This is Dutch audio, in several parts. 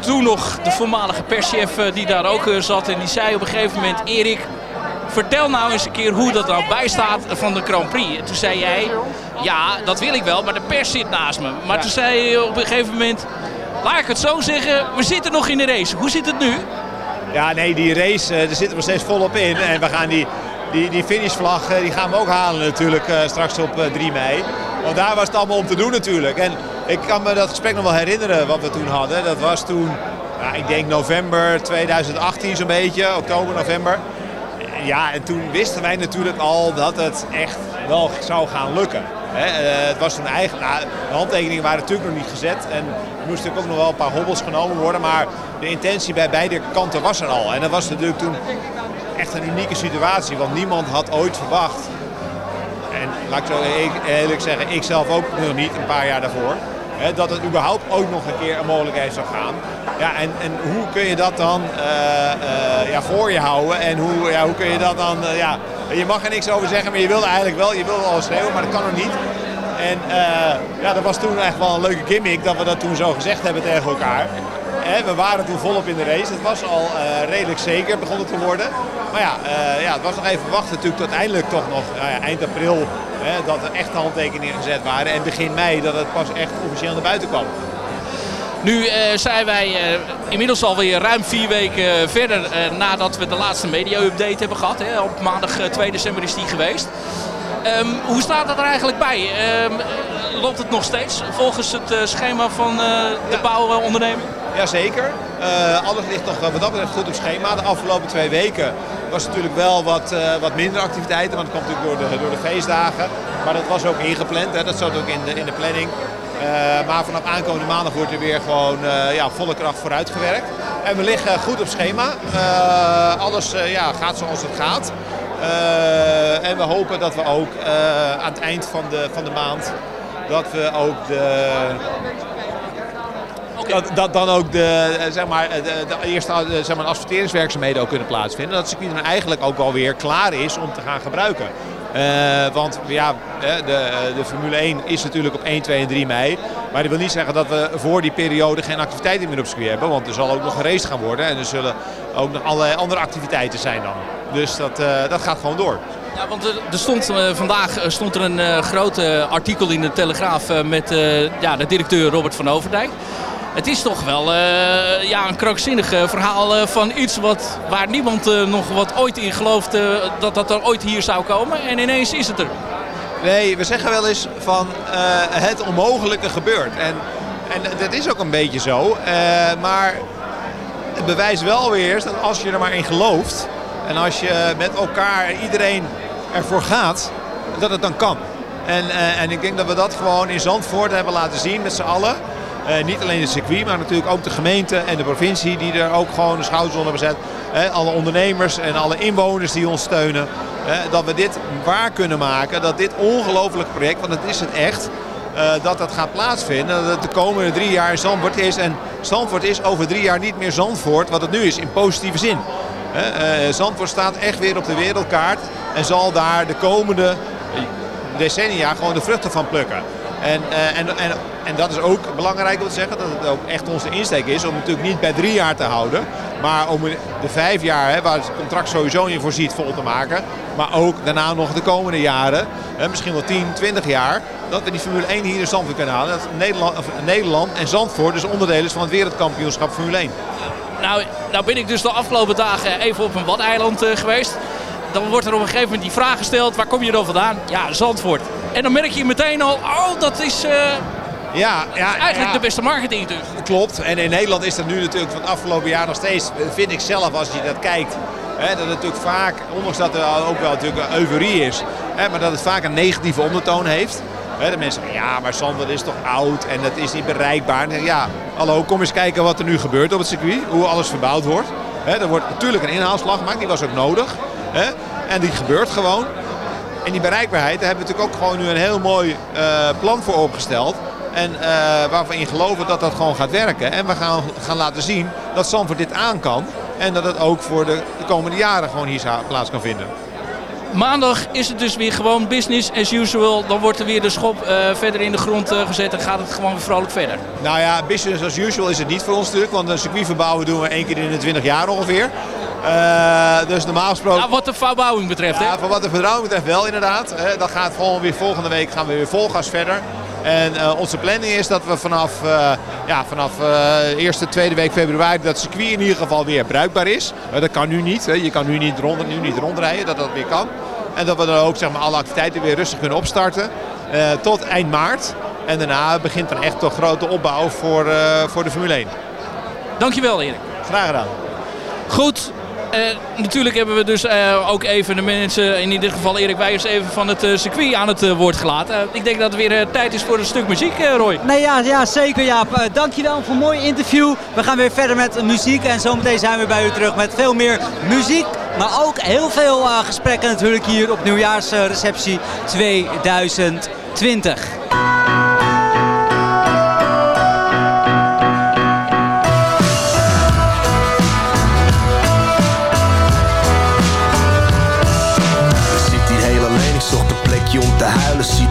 Toen nog de voormalige perschef uh, die daar ook uh, zat. En die zei op een gegeven moment... Erik, vertel nou eens een keer hoe dat nou bijstaat van de Grand Prix. En toen zei jij... Ja, dat wil ik wel, maar de pers zit naast me. Maar toen zei je op een gegeven moment... Laat ik het zo zeggen, we zitten nog in de race. Hoe zit het nu? Ja, nee, die race, daar zitten we steeds volop in. En we gaan die, die, die finishvlag die gaan we ook halen natuurlijk straks op 3 mei. Want daar was het allemaal om te doen natuurlijk. En ik kan me dat gesprek nog wel herinneren wat we toen hadden. Dat was toen, nou, ik denk november 2018 zo'n beetje, oktober, november. Ja, en toen wisten wij natuurlijk al dat het echt wel zou gaan lukken. He, uh, het was toen eigen, nou, de handtekeningen waren natuurlijk nog niet gezet en er moesten ook nog wel een paar hobbels genomen worden. Maar de intentie bij beide kanten was er al. En dat was natuurlijk toen echt een unieke situatie, want niemand had ooit verwacht. En laat ik zo eerlijk zeggen, ik zelf ook nog niet, een paar jaar daarvoor Hè, dat het überhaupt ook nog een keer een mogelijkheid zou gaan. Ja, en, en hoe kun je dat dan uh, uh, ja, voor je houden? En hoe, ja, hoe kun je dat dan... Uh, ja, je mag er niks over zeggen, maar je wilde eigenlijk wel. Je wilde al schreeuwen, maar dat kan nog niet. En ja, dat was toen echt wel een leuke gimmick dat we dat toen zo gezegd hebben tegen elkaar. we waren toen volop in de race. Het was al redelijk zeker begonnen te worden. Maar ja, ja, het was nog even wachten natuurlijk tot eindelijk toch nog nou eind april Hè, dat er echt handtekeningen gezet waren. En begin mei dat het pas echt officieel naar buiten kwam. Nu uh, zijn wij uh, inmiddels alweer ruim vier weken verder uh, nadat we de laatste media-update hebben gehad. Hè. Op maandag 2 december is die geweest. Um, hoe staat dat er eigenlijk bij? Um, loopt het nog steeds volgens het schema van de ja. bouwonderneming? Jazeker. Uh, alles ligt nog wat dat betreft goed op schema. De afgelopen twee weken was natuurlijk wel wat, uh, wat minder activiteiten. Want dat komt natuurlijk door de, door de feestdagen. Maar dat was ook ingepland. Hè. Dat zat ook in de, in de planning. Maar vanaf aankomende maandag wordt er weer gewoon ja, volle kracht vooruit gewerkt. En we liggen goed op schema. alles ja, gaat zoals het gaat. en we hopen dat we ook aan het eind van de, van de maand... dat we ook de dat, dan ook de, eh, zeg maar, de, eerste eh, zeg maar, adverteringswerkzaamheden ook kunnen plaatsvinden. Dat het circuit dan eigenlijk ook alweer klaar is om te gaan gebruiken. Uh, want ja, de, de Formule 1 is natuurlijk op 1, 2 en 3 mei. Maar dat wil niet zeggen dat we voor die periode geen activiteiten meer op circuit hebben. Want er zal ook nog geraced gaan worden. En er zullen ook nog allerlei andere activiteiten zijn dan. Dus dat, dat gaat gewoon door. Ja, want er, stond, vandaag stond er een groot artikel in de Telegraaf met ja, de directeur Robert van Overdijk het is toch wel uh, ja, een krankzinnig verhaal uh, van iets wat, waar niemand nog wat ooit in gelooft dat dat er ooit hier zou komen. En ineens is het er. Nee, we zeggen wel eens van het onmogelijke gebeurt. En, en dat is ook een beetje zo. maar het bewijst wel weer dat als je er maar in gelooft... en als je met elkaar, iedereen ervoor gaat, dat het dan kan. En, en ik denk dat we dat gewoon in Zandvoort hebben laten zien met z'n allen... Uh, niet alleen het circuit, maar natuurlijk ook de gemeente en de provincie die er ook gewoon de schouders onder bezet. Uh, alle ondernemers en alle inwoners die ons steunen. Uh, dat we dit waar kunnen maken. Dat dit ongelooflijk project, want het is het echt, dat dat gaat plaatsvinden. Dat het de komende drie jaar in Zandvoort is. En Zandvoort is over drie jaar niet meer Zandvoort wat het nu is in positieve zin. Zandvoort staat echt weer op de wereldkaart en zal daar de komende decennia gewoon de vruchten van plukken. En, en, en, en dat is ook belangrijk om te zeggen, dat het ook echt onze insteek is om natuurlijk niet bij drie jaar te houden. Maar om de vijf jaar, hè, waar het contract sowieso in voorziet, vol te maken. Maar ook daarna nog de komende jaren, hè, misschien wel 10, 20 jaar, dat we die Formule 1 hier in Zandvoort kunnen halen. Dat Nederland, of Nederland en Zandvoort dus onderdeel is van het wereldkampioenschap Formule 1. Nou, nou ben ik dus de afgelopen dagen even op een wadeiland uh, geweest. Dan wordt er op een gegeven moment die vraag gesteld, waar kom je dan vandaan? Ja, Zandvoort. En dan merk je meteen al, oh, dat is... Uh, ja, ja, eigenlijk de beste marketing dus. Klopt. En in Nederland is dat nu natuurlijk van het afgelopen jaar nog steeds, vind ik zelf als je dat kijkt, hè, dat het natuurlijk vaak, ondanks dat er ook wel natuurlijk een euforie is, hè, maar dat het vaak een negatieve ondertoon heeft. Hè, de mensen zeggen, ja, maar Sander is toch oud en dat is niet bereikbaar. En ja, hallo, kom eens kijken wat er nu gebeurt op het circuit, hoe alles verbouwd wordt. Hè, er wordt natuurlijk een inhaalslag gemaakt, die was ook nodig. Hè, en die gebeurt gewoon. En die bereikbaarheid, daar hebben we natuurlijk ook gewoon nu een heel mooi uh, plan voor opgesteld. En uh, waar we in geloven dat dat gewoon gaat werken. En we gaan, gaan laten zien dat Zandvoort dit aan kan. En dat het ook voor de, de komende jaren gewoon hier plaats kan vinden. maandag is het dus weer gewoon business as usual. Dan wordt er weer de schop verder in de grond gezet en gaat het gewoon weer vrolijk verder. Nou ja, business as usual is het niet voor ons natuurlijk. Want een circuit verbouwen doen we één keer in de 20 jaar ongeveer. dus normaal gesproken... Nou, wat de verbouwing betreft, ja, hè? Voor wat de verbouwing betreft wel inderdaad. dat gaat gewoon weer volgende week gaan we weer vol gas verder. En uh, onze planning is dat we vanaf, uh, ja, vanaf uh, eerste, tweede week februari dat circuit in ieder geval weer bruikbaar is. dat kan nu niet. Hè. Je kan nu niet, rond, nu niet rondrijden, dat dat weer kan. En dat we dan ook zeg maar, alle activiteiten weer rustig kunnen opstarten. tot eind maart. En daarna begint dan echt de grote opbouw voor, voor de Formule 1. Dankjewel Erik. Graag gedaan. Goed, natuurlijk hebben we dus uh, ook even de mensen, in dit geval Erik Wijers, even van het uh, circuit aan het woord gelaten. ik denk dat het weer tijd is voor een stuk muziek, Roy. Nee, ja, ja zeker Jaap. dankjewel voor een mooi interview. We gaan weer verder met muziek en zometeen zijn we bij u terug met veel meer muziek. Maar ook heel veel gesprekken natuurlijk hier op nieuwjaarsreceptie 2020.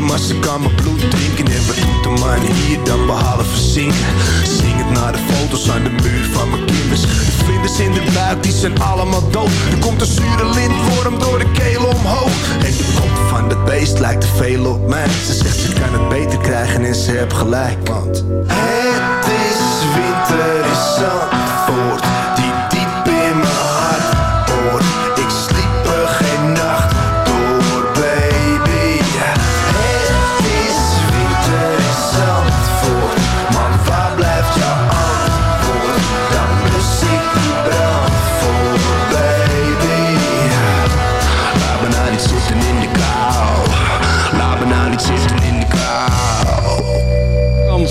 Maar ze kan mijn bloed drinken. En wat doet de man hier dan behalve zinken? Zing het naar de foto's aan de muur van mijn kinders. De vlinders in de buik, die zijn allemaal dood. Er komt een zure lintworm door de keel omhoog. En de kop van dat beest lijkt te veel op mij. Ze zegt ze kan het beter krijgen en ze heeft gelijk. Want het is winter in Zandvoort.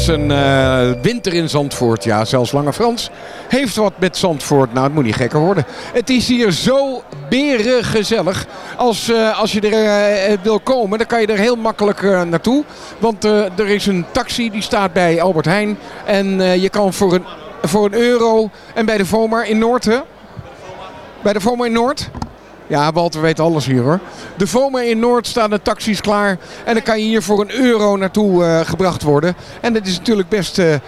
Frans en eh, winter in Zandvoort. Ja, zelfs Lange Frans heeft wat met Zandvoort. Nou, het moet niet gekker worden. Het is hier zo berengezellig. Als, eh, als je er eh, wil komen, dan kan je er heel makkelijk naartoe. Want er is een taxi die staat bij Albert Heijn. En je kan voor een, voor een euro... En bij de Vomar in Noord, hè? Bij de Vomar in Noord? Ja, Walter weet alles hier hoor. De Voma in Noord staan de taxis klaar. En dan kan je hier voor een euro naartoe eh, gebracht worden. En dat is natuurlijk best eh, eh,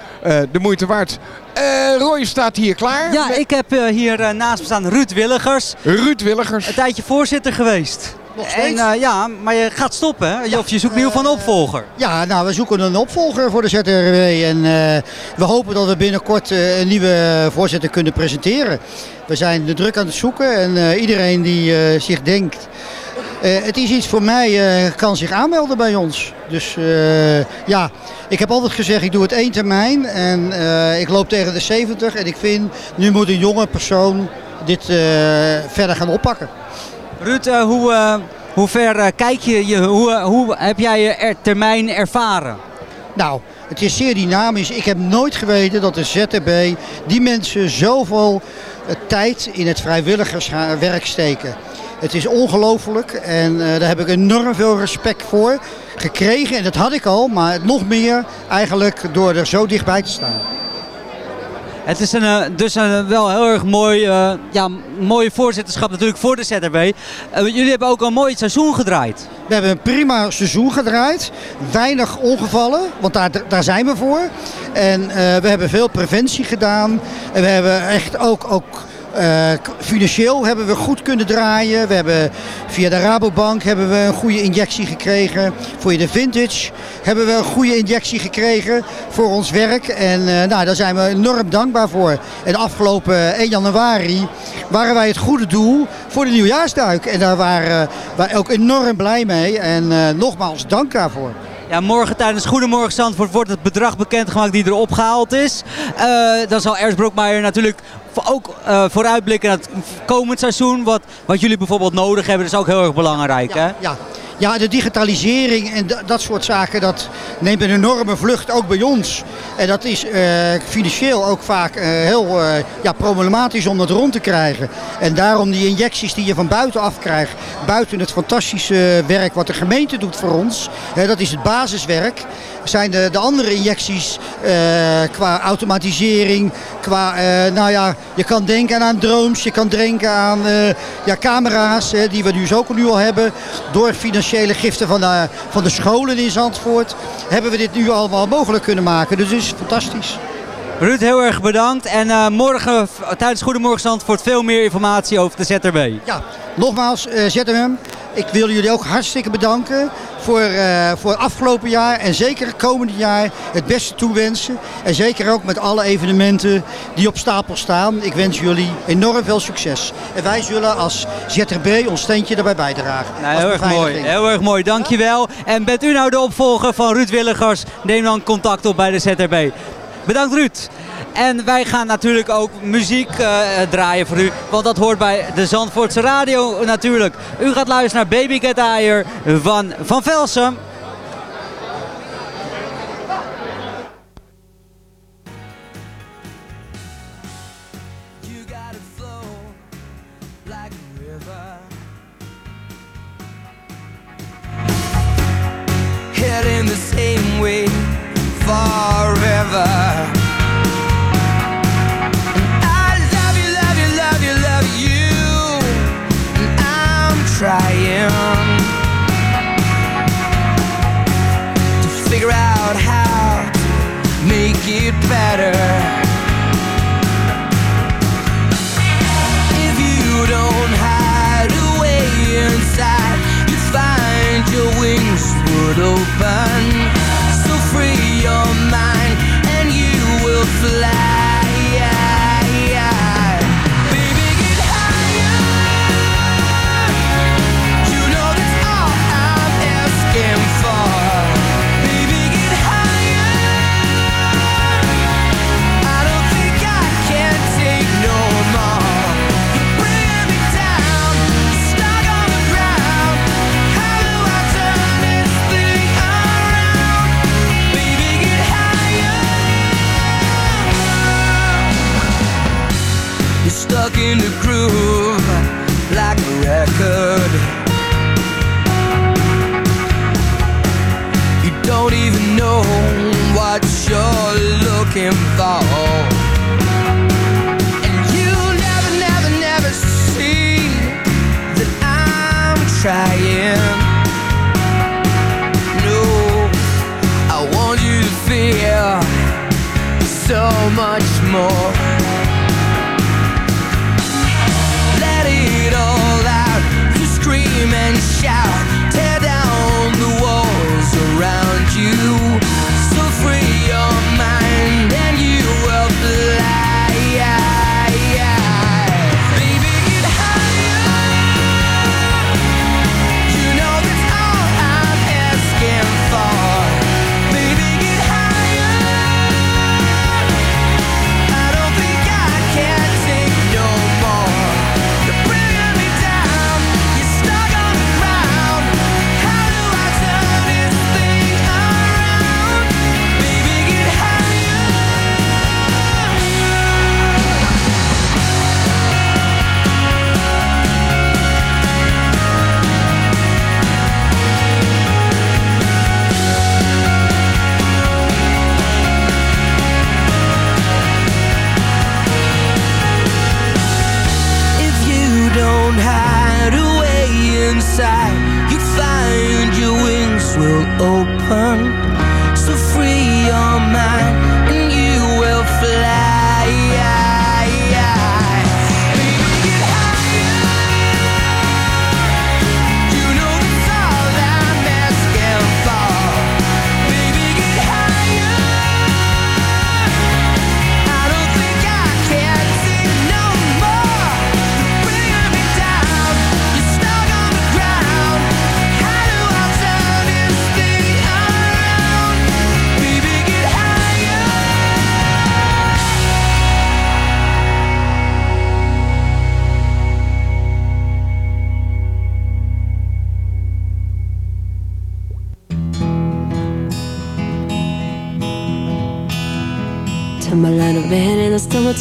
de moeite waard. Eh, Roy staat hier klaar. Ja, Met ik heb hier naast me staan Ruud Willigers. Ruud Willigers. Een tijdje voorzitter geweest. Nog steeds? En, eh, ja, maar je gaat stoppen, hè? Of je zoekt nu van een opvolger. Ja, nou, we zoeken een opvolger voor de ZRW. En eh, we hopen dat we binnenkort eh, een nieuwe voorzitter kunnen presenteren. We zijn de druk aan het zoeken en iedereen die zich denkt het is iets voor mij, eh, kan zich aanmelden bij ons. Dus ja, ik heb altijd gezegd, ik doe het één termijn en ik loop tegen de 70. En ik vind, nu moet een jonge persoon dit verder gaan oppakken. Ruud, eh, hoe, eh, hoe ver eh, kijk je, je hoe, hoe heb jij je er- termijn ervaren? Nou, het is zeer dynamisch. Ik heb nooit geweten dat de ZTB die mensen zoveel tijd in het vrijwilligerswerk steken. Het is ongelooflijk en daar heb ik enorm veel respect voor gekregen. En dat had ik al, maar nog meer eigenlijk door er zo dichtbij te staan. Het is eh, dus een wel heel erg mooi, eh, ja, mooie voorzitterschap natuurlijk voor de ZRB. Eh, jullie hebben ook een mooi seizoen gedraaid. We hebben een prima seizoen gedraaid. Weinig ongevallen, want daar, daar zijn we voor. En eh, we hebben veel preventie gedaan. En we hebben echt ook, ook eh, financieel hebben we goed kunnen draaien. We hebben via de Rabobank hebben we een goede injectie gekregen. Voor de Vintage hebben we een goede injectie gekregen voor ons werk. En eh, nou, daar zijn we enorm dankbaar voor. En afgelopen 1 januari waren wij het goede doel voor de nieuwjaarsduik. En daar waren wij ook enorm blij mee. En eh, nogmaals dank daarvoor. Ja, morgen tijdens Goedemorgen Zandvoort wordt het bedrag bekendgemaakt die er opgehaald is. Eh, dan zal Ernst Brokmeijer natuurlijk ook eh, vooruitblikken naar het komend seizoen. Wat, wat jullie bijvoorbeeld nodig hebben, dat is ook heel erg belangrijk. Hè? Ja, ja, de digitalisering en da- dat soort zaken, dat neemt een enorme vlucht ook bij ons. En dat is eh, financieel ook vaak eh, heel eh, ja, problematisch om dat rond te krijgen. En daarom die injecties die je van buitenaf krijgt, buiten het fantastische werk wat de gemeente doet voor ons, dat is het basiswerk, zijn de, de andere injecties qua automatisering, qua, nou ja, je kan denken aan drones, je kan denken aan ja, camera's, die we dus ook nu al hebben. Door giften van de, van de scholen in Zandvoort hebben we dit nu allemaal mogelijk kunnen maken. Dus het is fantastisch. Ruud, heel erg bedankt. En eh, morgen tijdens Goedemorgen Zandvoort veel meer informatie over de ZRB. Ja, nogmaals, eh ZMM, ik wil jullie ook hartstikke bedanken voor, eh, voor het afgelopen jaar en zeker het komende jaar het beste toewensen. En zeker ook met alle evenementen die op stapel staan. Ik wens jullie enorm veel succes. En wij zullen als ZRB ons steentje daarbij bijdragen. Nou, heel erg mooi, heel erg mooi. Dankjewel. En bent u nou de opvolger van Ruud Willigers? Neem dan contact op bij de ZRB. Bedankt Ruud. En wij gaan natuurlijk ook muziek eh, draaien voor u. Want dat hoort bij de Zandvoortse Radio natuurlijk. U gaat luisteren naar Baby Get Higher van Van. Heading the same way forever. try.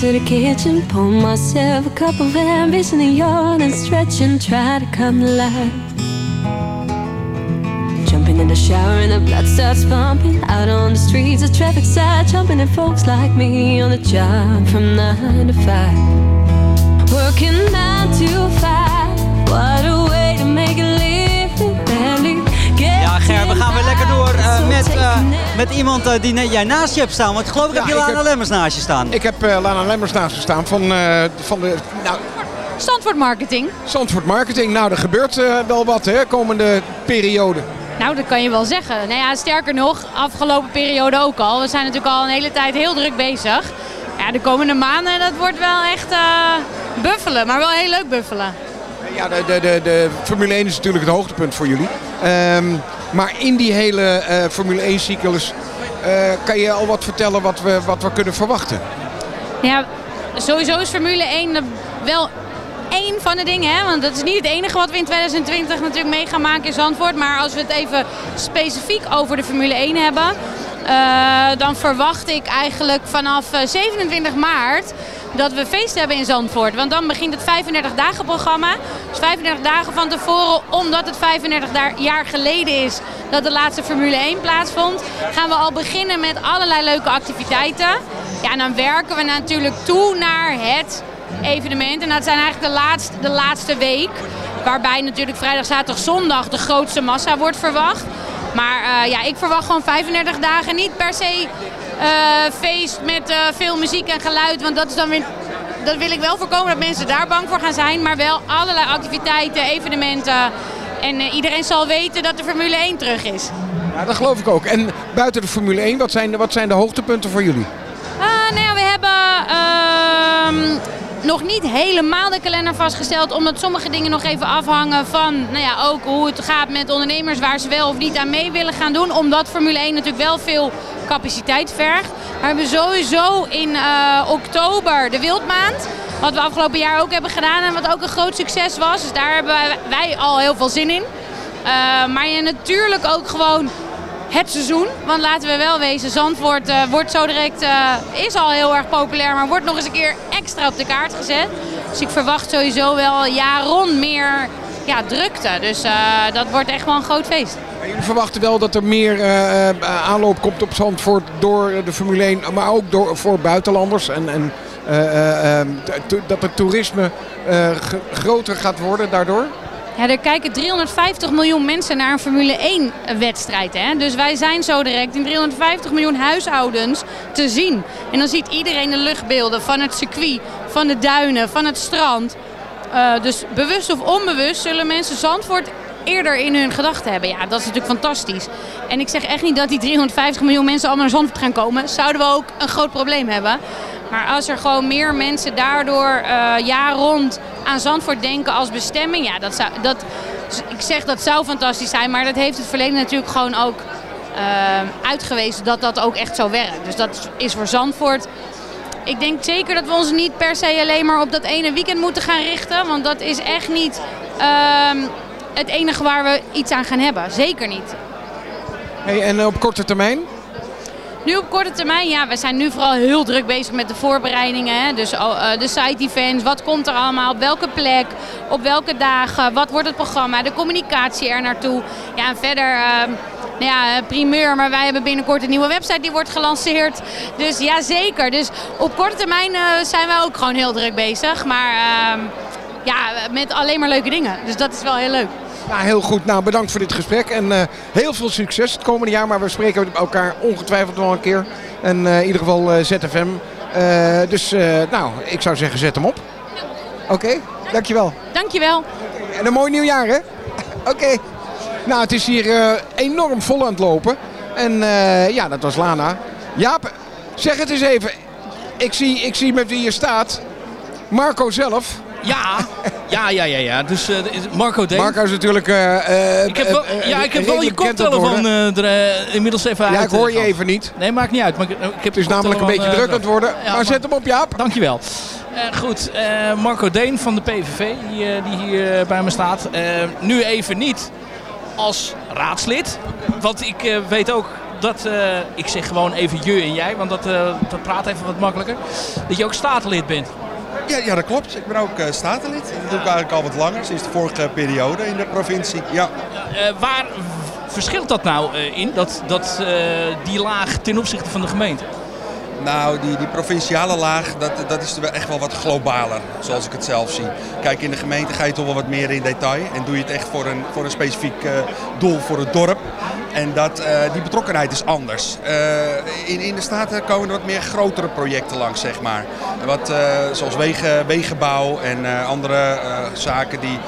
To the kitchen. Pour myself a cup of ambition and yawn and stretch and try to come to life. Jumping in the shower and the blood starts pumping. Out on the streets, the traffic side jumping at folks like me on the job from nine to five. Working nine to five. What a way to make a living. Barely Ja, Ger, we gaan weer lekker door eh, met, eh, met iemand eh, die net jij naast je hebt staan. Want geloof ik heb je Lana heb- Lemmers naast je staan. Ik heb eh, Lana Lemmers naast me staan van, eh, van de nou, Zandvoort Marketing. Zandvoort Marketing. Nou, er gebeurt eh, wel wat, hè, komende periode. Nou, dat kan je wel zeggen. Nou ja, sterker nog, afgelopen periode ook al. We zijn natuurlijk al een hele tijd heel druk bezig. Ja, de komende maanden, dat wordt wel echt eh, buffelen. Maar wel heel leuk buffelen. Ja, de, de, de, de Formule 1 is natuurlijk het hoogtepunt voor jullie. Ehm, maar in die hele eh, Formule 1-cyclus eh, kan je al wat vertellen wat we, wat we kunnen verwachten. Ja, sowieso is Formule 1 de- wel één van de dingen. Hè? Want dat is niet het enige wat we in 2020 natuurlijk mee gaan maken in Zandvoort. Maar als we het even specifiek over de Formule 1 hebben... eh, dan verwacht ik eigenlijk vanaf eh, 27 maart dat we feest hebben in Zandvoort. Want dan begint het 35 dagen programma. Dus 35 dagen van tevoren, omdat het 35 da- jaar geleden is dat de laatste Formule 1 plaatsvond, gaan we al beginnen met allerlei leuke activiteiten. Ja, en dan werken we natuurlijk toe naar het evenement. En dat zijn eigenlijk de laatste, de laatste week. Waarbij natuurlijk vrijdag, zaterdag, zondag de grootste massa wordt verwacht. Maar eh, ja, ik verwacht gewoon 35 dagen. Niet per se feest met eh, veel muziek en geluid. Want dat is dan weer. Dat wil ik wel voorkomen dat mensen daar bang voor gaan zijn. Maar wel allerlei activiteiten, evenementen. En eh, iedereen zal weten dat de Formule 1 terug is. Ja, dat geloof ik ook. En buiten de Formule 1, wat zijn, de- wat zijn de hoogtepunten voor jullie? Ah, nou ja, we hebben ehm, nog niet helemaal de kalender vastgesteld. Omdat sommige dingen nog even afhangen van nou ja, ook hoe het gaat met ondernemers. Waar ze wel of niet aan mee willen gaan doen. Omdat Formule 1 natuurlijk wel veel capaciteit vergt. Maar we hebben sowieso in eh, oktober de Wildmaand. Wat we afgelopen jaar ook hebben gedaan en wat ook een groot succes was. Dus daar hebben wij al heel veel zin in. Eh, maar je natuurlijk ook gewoon het seizoen. Want laten we wel wezen, Zandvoort eh, wordt zo direct, eh, is al heel erg populair, maar wordt nog eens een keer extra op de kaart gezet. Dus ik verwacht sowieso wel jaar rond meer ja, drukte. Dus eh, dat wordt echt wel een groot feest. Jullie verwachten wel dat er meer aanloop komt op Zandvoort door de Formule 1, maar ook door, voor buitenlanders. En, en dat het toerisme groter gaat worden daardoor? Ja, er kijken 350 miljoen mensen naar een Formule 1 wedstrijd. Hè? Dus wij zijn zo direct in 350 miljoen huishoudens te zien. En dan ziet iedereen de luchtbeelden van het circuit, van de duinen, van het strand. Eh, dus bewust of onbewust zullen mensen Zandvoort eerder in hun gedachten hebben. Ja, dat is natuurlijk fantastisch. En ik zeg echt niet dat die 350 miljoen mensen allemaal naar Zandvoort gaan komen. Zouden we ook een groot probleem hebben. Maar als er gewoon meer mensen daardoor eh jaar rond aan Zandvoort denken als bestemming. Ja, dat zou, dat, ik zeg dat zou fantastisch zijn. Maar dat heeft het verleden natuurlijk gewoon ook eh, uitgewezen dat dat ook echt zo werkt. Dus dat is voor Zandvoort ik denk zeker dat we ons niet per se alleen maar op dat ene weekend moeten gaan richten. Want dat is echt niet ehm, het enige waar we iets aan gaan hebben. Zeker niet. Hey, en op korte termijn? Nu op korte termijn, ja, we zijn nu vooral heel druk bezig met de voorbereidingen. Hè? Dus oh, eh, de side events, wat komt er allemaal, op welke plek, op welke dagen, wat wordt het programma, de communicatie er naartoe. Ja, en verder, ehm, nou ja, eh, primeur, maar wij hebben binnenkort een nieuwe website die wordt gelanceerd. Dus ja, zeker. Dus op korte termijn eh, zijn wij ook gewoon heel druk bezig. Maar ehm, ja, met alleen maar leuke dingen. Dus dat is wel heel leuk. Nou, heel goed. Nou, bedankt voor dit gesprek. En eh, heel veel succes het komende jaar. Maar we spreken elkaar ongetwijfeld wel een keer. En eh, in ieder geval eh, ZFM. Dus, nou, ik zou zeggen, zet hem op. Oké, dankjewel. Dankjewel. En een mooi nieuwjaar, hè? Oké. Nou, het is hier enorm vol aan het lopen. En ja, dat was Lana. Jaap, zeg het eens even. Ik zie, ik zie met wie je staat. Marco zelf. Ja, ja, ja, ja. ja. Dus eh, Marco Deen. Marco is natuurlijk... eh, eh, Ik heb wel, ja, ik heb wel je koptelefoon er inmiddels even uit. Ja, ik hoor je even niet. Nee, maakt niet uit. Maar ik, ik heb Het is namelijk een beetje druk aan het worden. maar zet hem op, Jaap. Dankjewel. Goed, Marco Deen van de PVV, die, die hier bij me staat. Nu even niet als raadslid. Want ik weet ook dat, ik zeg gewoon even je en jij, want dat, dat praat even wat makkelijker. Dat je ook statenlid bent. Ja, ja, dat klopt. Ik ben ook eh, statenlid. Dat doe ik eigenlijk al wat langer, sinds de vorige periode in de provincie. Ja. Eh, waar verschilt dat nou eh, in, dat, dat, die laag ten opzichte van de gemeente? Nou, die, die provinciale laag, dat, dat is echt wel wat globaler, zoals ik het zelf zie. Kijk, in de gemeente ga je toch wel wat meer in detail en doe je het echt voor een, voor een specifiek eh, doel voor het dorp. En dat, eh, die betrokkenheid is anders. Eh, in, in de Staten komen er wat meer grotere projecten langs, zeg maar. Wat, zoals wegen, wegenbouw en andere zaken die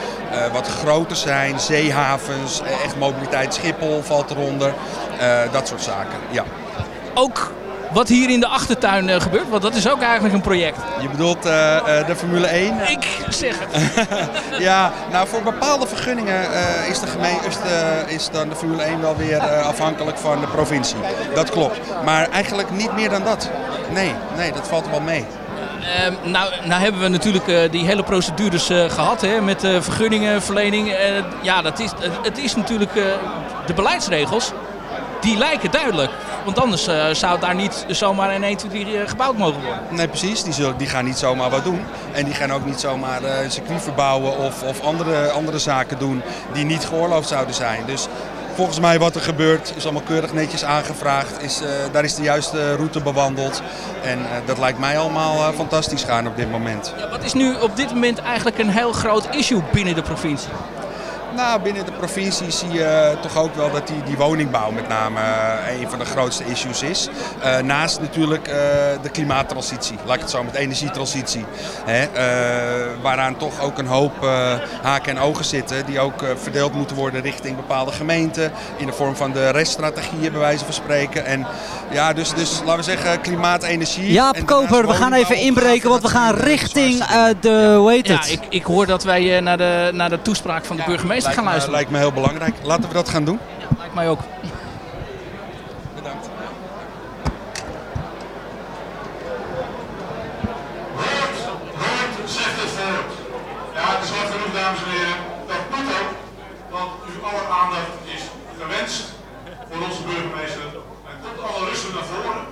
wat groter zijn. Zeehavens, eh, echt mobiliteit, Schiphol valt eronder. Dat soort zaken, ja. Ook wat hier in de achtertuin eh, gebeurt, want dat is ook eigenlijk een project. Je bedoelt eh, eh, de Formule 1? Ik zeg het. ja, nou voor bepaalde vergunningen is, de gemeente, is, de, is dan de Formule 1 wel weer afhankelijk van de provincie. Dat klopt. Maar eigenlijk niet meer dan dat. Nee, nee dat valt wel mee. Ehm, nou, nou hebben we natuurlijk die hele procedures eh, gehad hè, met vergunningenverlening. Ja, dat is, het- het is natuurlijk de beleidsregels. Die lijken duidelijk. Want anders eh, zou het daar niet zomaar in 1, 2, 3 eh, gebouwd mogen worden. Nee, precies. Die, zullen, die gaan niet zomaar wat doen. En die gaan ook niet zomaar eh, een circuit verbouwen of, of andere, andere zaken doen die niet geoorloofd zouden zijn. Dus volgens mij wat er gebeurt is allemaal keurig netjes aangevraagd. Is, eh, daar is de juiste route bewandeld. En dat lijkt mij allemaal fantastisch gaan op dit moment. Ja, wat is nu op dit moment eigenlijk een heel groot issue binnen de provincie? Nou, binnen de provincie zie je toch ook wel dat die, die woningbouw met name eh, een van de grootste issues is. Eh, naast natuurlijk eh, de klimaattransitie, laat ik het zo met energietransitie. Hè, eh, waaraan toch ook een hoop eh, haken en ogen zitten die ook eh, verdeeld moeten worden richting bepaalde gemeenten. In de vorm van de reststrategieën bij wijze van spreken. En ja, dus, dus laten we zeggen klimaat, energie. Jaap en Koper, we gaan even inbreken, want we gaan richting eh, de, hoe heet Ja, ik, ik hoor dat wij eh, naar, de, naar de toespraak van de burgemeester gaan luisteren. lijkt me heel belangrijk. Laten we dat gaan doen. Lijkt mij ook. Bedankt. Nooit zegt het voort. Ja, het is hard genoeg, dames en heren. Dat moet ook, want uw aller aandacht is gewenst voor onze burgemeester. En komt alle rustig naar voren.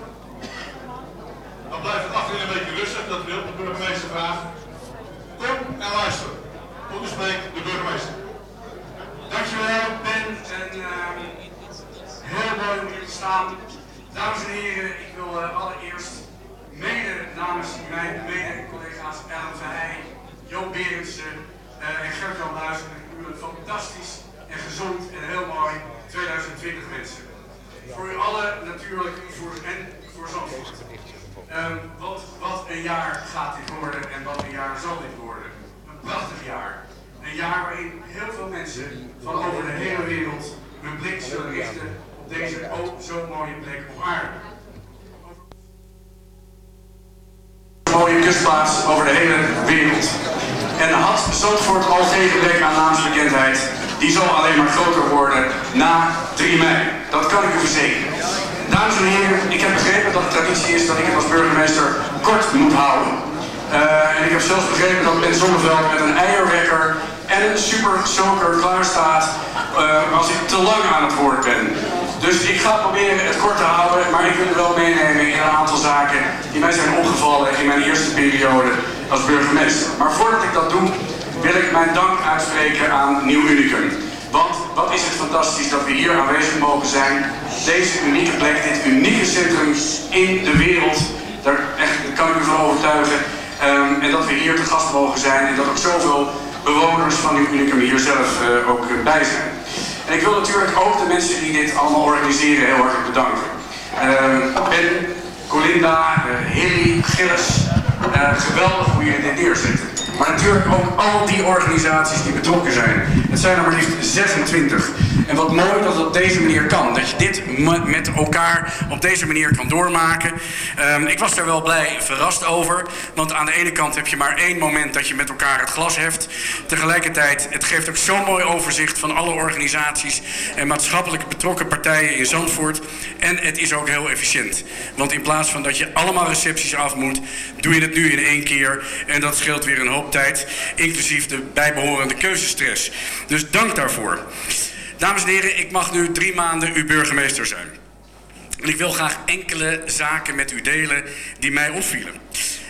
Dan blijft het achterin een beetje rustig, dat wil de burgemeester graag. Kom en luister. Tot u spreekt de burgemeester. Dankjewel Ben en ehm, heel mooi om hier te staan. Dames en heren, ik wil eh, allereerst mede namens mijn mede-collega's Ellen Verheij, Joop Berendsen eh, en Gert-Jan Luizen u een fantastisch en gezond en heel mooi 2020 wensen. Voor u allen natuurlijk voor, en voor Zandvoort. Ehm, wat, wat een jaar gaat dit worden en wat een jaar zal dit worden. Een prachtig jaar. Een jaar waarin heel veel mensen van over de hele wereld hun blik zullen richten op deze ook zo mooie plek op aarde. Een mooie kustplaats over de hele wereld. En had Zandvoort al gebrek aan naamsbekendheid, die zal alleen maar groter worden na 3 mei. Dat kan ik u verzekeren. Dames en heren, ik heb begrepen dat het traditie is dat ik het als burgemeester kort moet houden. Eh, en ik heb zelfs begrepen dat Ben Zonneveld met een eierwekker en een super soaker klaar staat eh, als ik te lang aan het woord ben. Dus ik ga proberen het kort te houden, maar ik wil u wel meenemen in een aantal zaken die mij zijn opgevallen in mijn eerste periode als burgemeester. Maar voordat ik dat doe, wil ik mijn dank uitspreken aan Nieuw Unicum. Want wat is het fantastisch dat we hier aanwezig mogen zijn. Deze unieke plek, dit unieke centrum in de wereld. Daar echt, kan ik u van overtuigen. Ehm, en dat we hier te gast mogen zijn en dat ook zoveel bewoners van uw unicum hier zelf eh, ook bij zijn. En ik wil natuurlijk ook de mensen die dit allemaal organiseren heel hartelijk bedanken. Ehm, ben, Colinda, eh, Hilly, Gilles, eh, geweldig hoe jullie dit neerzetten. Maar natuurlijk ook al die organisaties die betrokken zijn. Het zijn er maar liefst 26. En wat mooi dat het op deze manier kan. Dat je dit met elkaar op deze manier kan doormaken. Ehm, ik was daar wel blij verrast over. Want aan de ene kant heb je maar één moment dat je met elkaar het glas heft. Tegelijkertijd, het geeft ook zo'n mooi overzicht van alle organisaties en maatschappelijk betrokken partijen in Zandvoort. En het is ook heel efficiënt. Want in plaats van dat je allemaal recepties af moet, doe je het nu in één keer. En dat scheelt weer een hoop tijd, inclusief de bijbehorende keuzestress. Dus dank daarvoor. Dames en heren, ik mag nu drie maanden uw burgemeester zijn. En ik wil graag enkele zaken met u delen die mij opvielen.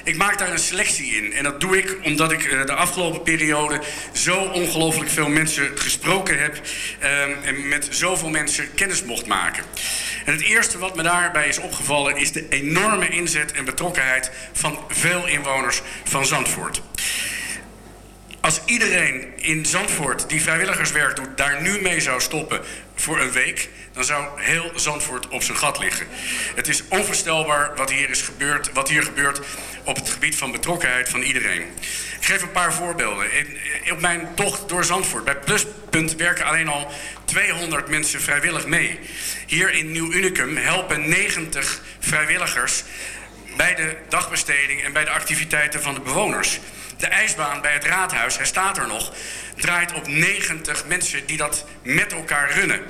Ik maak daar een selectie in. En dat doe ik omdat ik eh, de afgelopen periode zo ongelooflijk veel mensen gesproken heb. ehm, en met zoveel mensen kennis mocht maken. En het eerste wat me daarbij is opgevallen is de enorme inzet en betrokkenheid van veel inwoners van Zandvoort. Als iedereen in Zandvoort die vrijwilligerswerk doet, daar nu mee zou stoppen voor een week, dan zou heel Zandvoort op zijn gat liggen. Het is onvoorstelbaar wat hier, is gebeurd, wat hier gebeurt op het gebied van betrokkenheid van iedereen. Ik geef een paar voorbeelden. In- op mijn tocht door Zandvoort, bij Pluspunt, werken alleen al 200 mensen vrijwillig mee. Hier in Nieuw Unicum helpen 90 vrijwilligers bij de dagbesteding en bij de activiteiten van de bewoners. De ijsbaan bij het raadhuis, hij staat er nog, draait op 90 mensen die dat met elkaar runnen.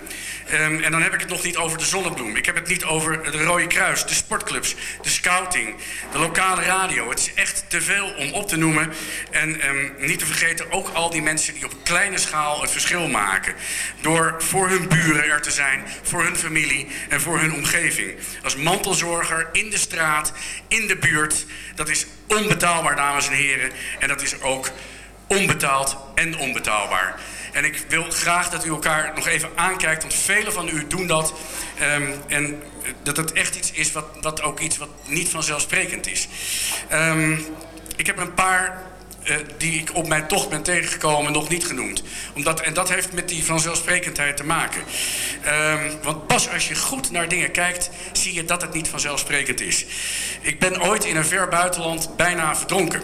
Ehm, en dan heb ik het nog niet over de zonnebloem. Ik heb het niet over de Rode Kruis, de sportclubs, de scouting, de lokale radio. Het is echt te veel om op te noemen. En ehm, niet te vergeten ook al die mensen die op kleine schaal het verschil maken. Door voor hun buren er te zijn, voor hun familie en voor hun omgeving. Als mantelzorger in de straat, in de buurt. Dat is onbetaalbaar, dames en heren. En dat is ook onbetaald en onbetaalbaar. En ik wil graag dat u elkaar nog even aankijkt, want velen van u doen dat. Ehm, en dat het echt iets is wat, wat ook iets wat niet vanzelfsprekend is. Ehm, ik heb een paar eh, die ik op mijn tocht ben tegengekomen nog niet genoemd. Omdat, en dat heeft met die vanzelfsprekendheid te maken. Ehm, want pas als je goed naar dingen kijkt, zie je dat het niet vanzelfsprekend is. Ik ben ooit in een ver buitenland bijna verdronken.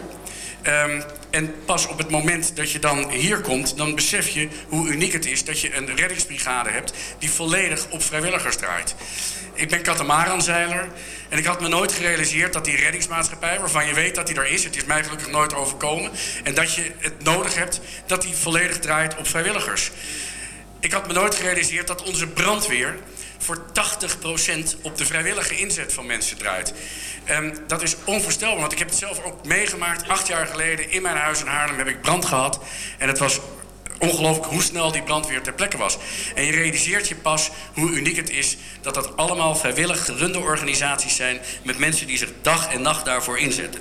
En pas op het moment dat je dan hier komt, dan besef je hoe uniek het is dat je een reddingsbrigade hebt die volledig op vrijwilligers draait. Ik ben katamaranzeiler en ik had me nooit gerealiseerd dat die reddingsmaatschappij, waarvan je weet dat die er is, het is mij gelukkig nooit overkomen, en dat je het nodig hebt dat die volledig draait op vrijwilligers. Ik had me nooit gerealiseerd dat onze brandweer voor 80% op de vrijwillige inzet van mensen draait. Ehm, dat is onvoorstelbaar, want ik heb het zelf ook meegemaakt. Acht jaar geleden in mijn huis in Haarlem heb ik brand gehad. En het was ongelooflijk hoe snel die brandweer ter plekke was. En je realiseert je pas hoe uniek het is dat dat allemaal vrijwillig gerunde organisaties zijn... met mensen die zich dag en nacht daarvoor inzetten.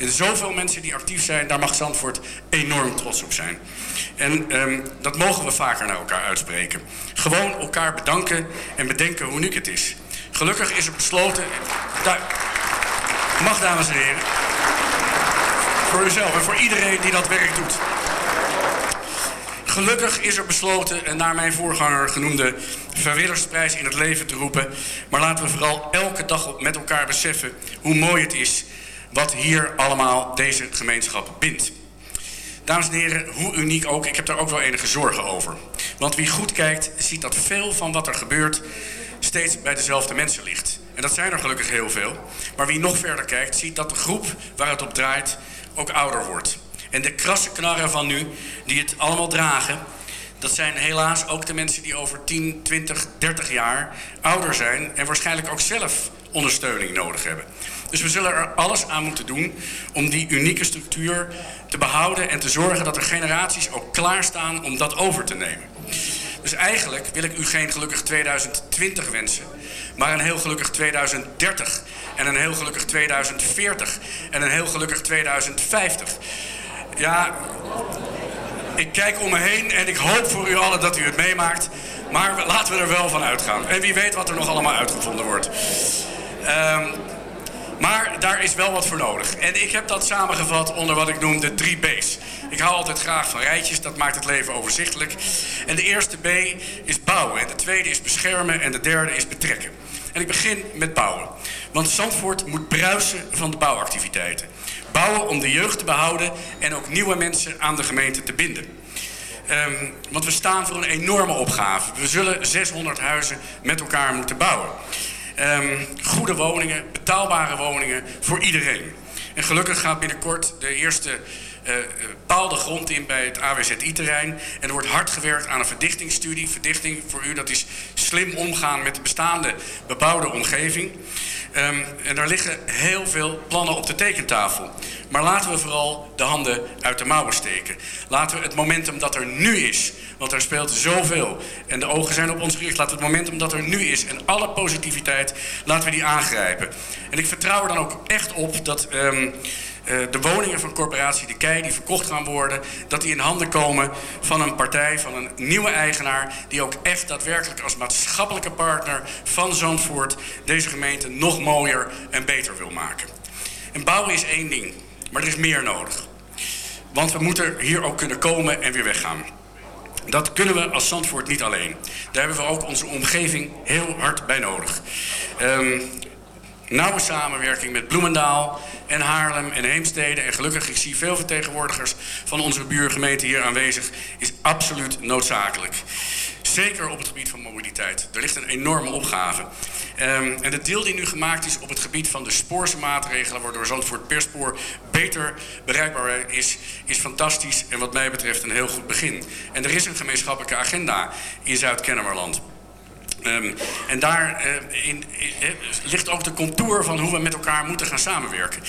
En zoveel mensen die actief zijn, daar mag Zandvoort enorm trots op zijn. En ehm, dat mogen we vaker naar elkaar uitspreken. Gewoon elkaar bedanken en bedenken hoe uniek het is. Gelukkig is er besloten... Mag, dames en heren. Voor uzelf en voor iedereen die dat werk doet. Gelukkig is er besloten een naar mijn voorganger genoemde vrijwilligersprijs in het leven te roepen. Maar laten we vooral elke dag met elkaar beseffen hoe mooi het is wat hier allemaal deze gemeenschap bindt. Dames en heren, hoe uniek ook, ik heb daar ook wel enige zorgen over. Want wie goed kijkt, ziet dat veel van wat er gebeurt steeds bij dezelfde mensen ligt. En dat zijn er gelukkig heel veel. Maar wie nog verder kijkt, ziet dat de groep waar het op draait ook ouder wordt. En de krasse knarren van nu, die het allemaal dragen, dat zijn helaas ook de mensen die over 10, 20, 30 jaar ouder zijn en waarschijnlijk ook zelf ondersteuning nodig hebben. Dus we zullen er alles aan moeten doen om die unieke structuur te behouden en te zorgen dat er generaties ook klaarstaan om dat over te nemen. Dus eigenlijk wil ik u geen gelukkig 2020 wensen, maar een heel gelukkig 2030 en een heel gelukkig 2040 en een heel gelukkig 2050. Ja, ik kijk om me heen en ik hoop voor u allen dat u het meemaakt. Maar laten we er wel van uitgaan. En wie weet wat er nog allemaal uitgevonden wordt. Ehm, maar daar is wel wat voor nodig. En ik heb dat samengevat onder wat ik noem de drie B's. Ik hou altijd graag van rijtjes, dat maakt het leven overzichtelijk. En de eerste B is bouwen. En de tweede is beschermen. En de derde is betrekken. En ik begin met bouwen. Want Zandvoort moet bruisen van de bouwactiviteiten. Bouwen om de jeugd te behouden en ook nieuwe mensen aan de gemeente te binden. Ehm, want we staan voor een enorme opgave. We zullen 600 huizen met elkaar moeten bouwen. Ehm, goede woningen, betaalbare woningen voor iedereen. En gelukkig gaat binnenkort de eerste eh, paal de grond in bij het AWZI-terrein. En er wordt hard gewerkt aan een verdichtingsstudie. Verdichting voor u, dat is slim omgaan met de bestaande bebouwde omgeving. Ehm, en daar liggen heel veel plannen op de tekentafel. Maar laten we vooral de handen uit de mouwen steken. Laten we het momentum dat er nu is, want er speelt zoveel en de ogen zijn op ons gericht. Laten we het momentum dat er nu is en alle positiviteit, laten we die aangrijpen. En ik vertrouw er dan ook echt op dat ehm, eh, de woningen van corporatie De Kei die verkocht gaan worden, dat die in handen komen van een partij, van een nieuwe eigenaar, die ook echt daadwerkelijk als maatschappelijke partner van Zandvoort deze gemeente nog mooier en beter wil maken. En bouwen is één ding, maar er is meer nodig. Want we moeten hier ook kunnen komen en weer weggaan. Dat kunnen we als Zandvoort niet alleen. Daar hebben we ook onze omgeving heel hard bij nodig. Ehm, nauwe samenwerking met Bloemendaal en Haarlem en Heemstede. En gelukkig, ik zie veel vertegenwoordigers van onze buurgemeente hier aanwezig, is absoluut noodzakelijk. Zeker op het gebied van mobiliteit. Er ligt een enorme opgave. Ehm, en de deal die nu gemaakt is op het gebied van de spoorse maatregelen, waardoor Zandvoort per spoor beter bereikbaar is, is fantastisch en wat mij betreft een heel goed begin. En er is een gemeenschappelijke agenda in Zuid-Kennemerland. Ehm, en daar eh, in, eh, ligt ook de contour van hoe we met elkaar moeten gaan samenwerken.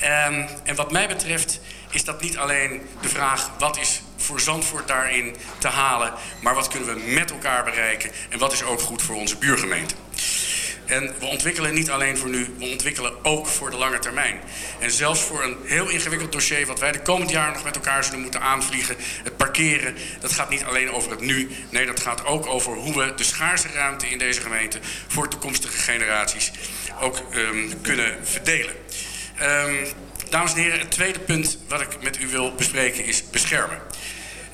Ehm, en wat mij betreft is dat niet alleen de vraag wat is voor Zandvoort daarin te halen, maar wat kunnen we met elkaar bereiken en wat is ook goed voor onze buurgemeente. En we ontwikkelen niet alleen voor nu, we ontwikkelen ook voor de lange termijn. En zelfs voor een heel ingewikkeld dossier wat wij de komend jaar nog met elkaar zullen moeten aanvliegen, het parkeren, dat gaat niet alleen over het nu. Nee, dat gaat ook over hoe we de schaarse ruimte in deze gemeente voor toekomstige generaties ook ehm, kunnen verdelen. Ehm, dames en heren, het tweede punt wat ik met u wil bespreken is beschermen.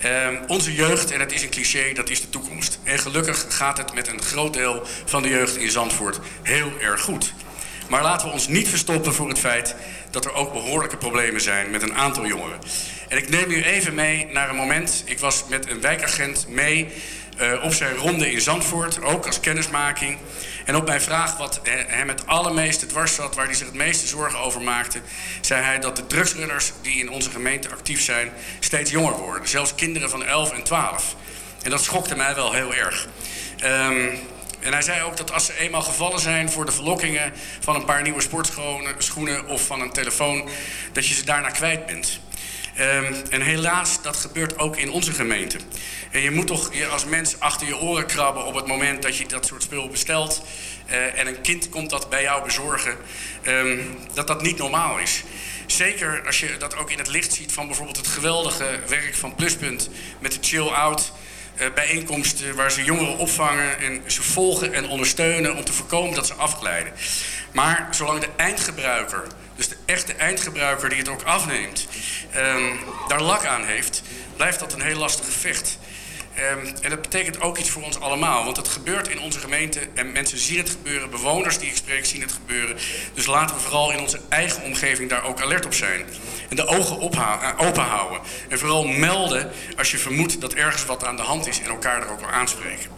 Ehm, onze jeugd, en het is een cliché, dat is de toekomst. En gelukkig gaat het met een groot deel van de jeugd in Zandvoort heel erg goed. Maar laten we ons niet verstoppen voor het feit dat er ook behoorlijke problemen zijn met een aantal jongeren. En ik neem u even mee naar een moment. Ik was met een wijkagent mee eh, op zijn ronde in Zandvoort, ook als kennismaking. En op mijn vraag wat he- hem het allermeeste dwars zat, waar hij zich het meeste zorgen over maakte, zei hij dat de drugsrunners die in onze gemeente actief zijn, steeds jonger worden. Zelfs kinderen van 11 en 12. En dat schokte mij wel heel erg. Ehm, en hij zei ook dat als ze eenmaal gevallen zijn voor de verlokkingen van een paar nieuwe sportschoenen schoenen of van een telefoon, dat je ze daarna kwijt bent. Ehm, en helaas, dat gebeurt ook in onze gemeente. En je moet toch als mens achter je oren krabben op het moment dat je dat soort spul bestelt. eh, en een kind komt dat bij jou bezorgen. ehm, dat dat niet normaal is. Zeker als je dat ook in het licht ziet van bijvoorbeeld het geweldige werk van Pluspunt met de Chill Out eh, bijeenkomsten waar ze jongeren opvangen en ze volgen en ondersteunen om te voorkomen dat ze afglijden. Maar zolang de eindgebruiker, dus de echte eindgebruiker die het ook afneemt, ehm, daar lak aan heeft, blijft dat een heel lastig gevecht. Ehm, en dat betekent ook iets voor ons allemaal, want het gebeurt in onze gemeente en mensen zien het gebeuren, bewoners die ik spreek zien het gebeuren. Dus laten we vooral in onze eigen omgeving daar ook alert op zijn. En de ogen eh, open houden. En vooral melden als je vermoedt dat ergens wat aan de hand is en elkaar er ook wel aanspreken.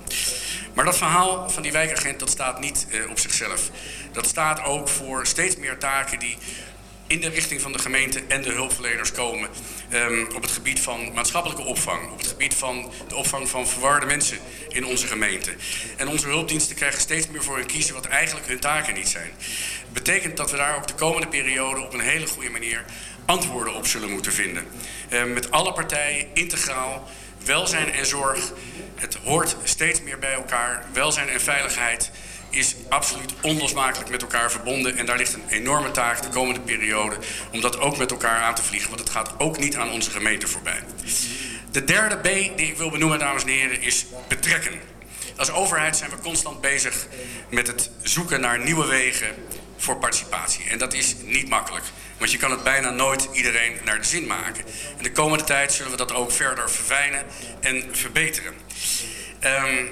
Maar dat verhaal van die wijkagent, dat staat niet eh, op zichzelf. Dat staat ook voor steeds meer taken die in de richting van de gemeente en de hulpverleners komen. ehm, op het gebied van maatschappelijke opvang. Op het gebied van de opvang van verwarde mensen in onze gemeente. En onze hulpdiensten krijgen steeds meer voor hun kiezen wat eigenlijk hun taken niet zijn. betekent dat we daar ook de komende periode op een hele goede manier antwoorden op zullen moeten vinden. Eh, met alle partijen integraal. Welzijn en zorg. Het hoort steeds meer bij elkaar. Welzijn en veiligheid is absoluut onlosmakelijk met elkaar verbonden. En daar ligt een enorme taak de komende periode om dat ook met elkaar aan te vliegen. Want het gaat ook niet aan onze gemeente voorbij. De derde B die ik wil benoemen, dames en heren, is betrekken. Als overheid zijn we constant bezig met het zoeken naar nieuwe wegen, voor participatie. En dat is niet makkelijk. Want je kan het bijna nooit iedereen naar de zin maken. En de komende tijd zullen we dat ook verder verfijnen en verbeteren. Ehm,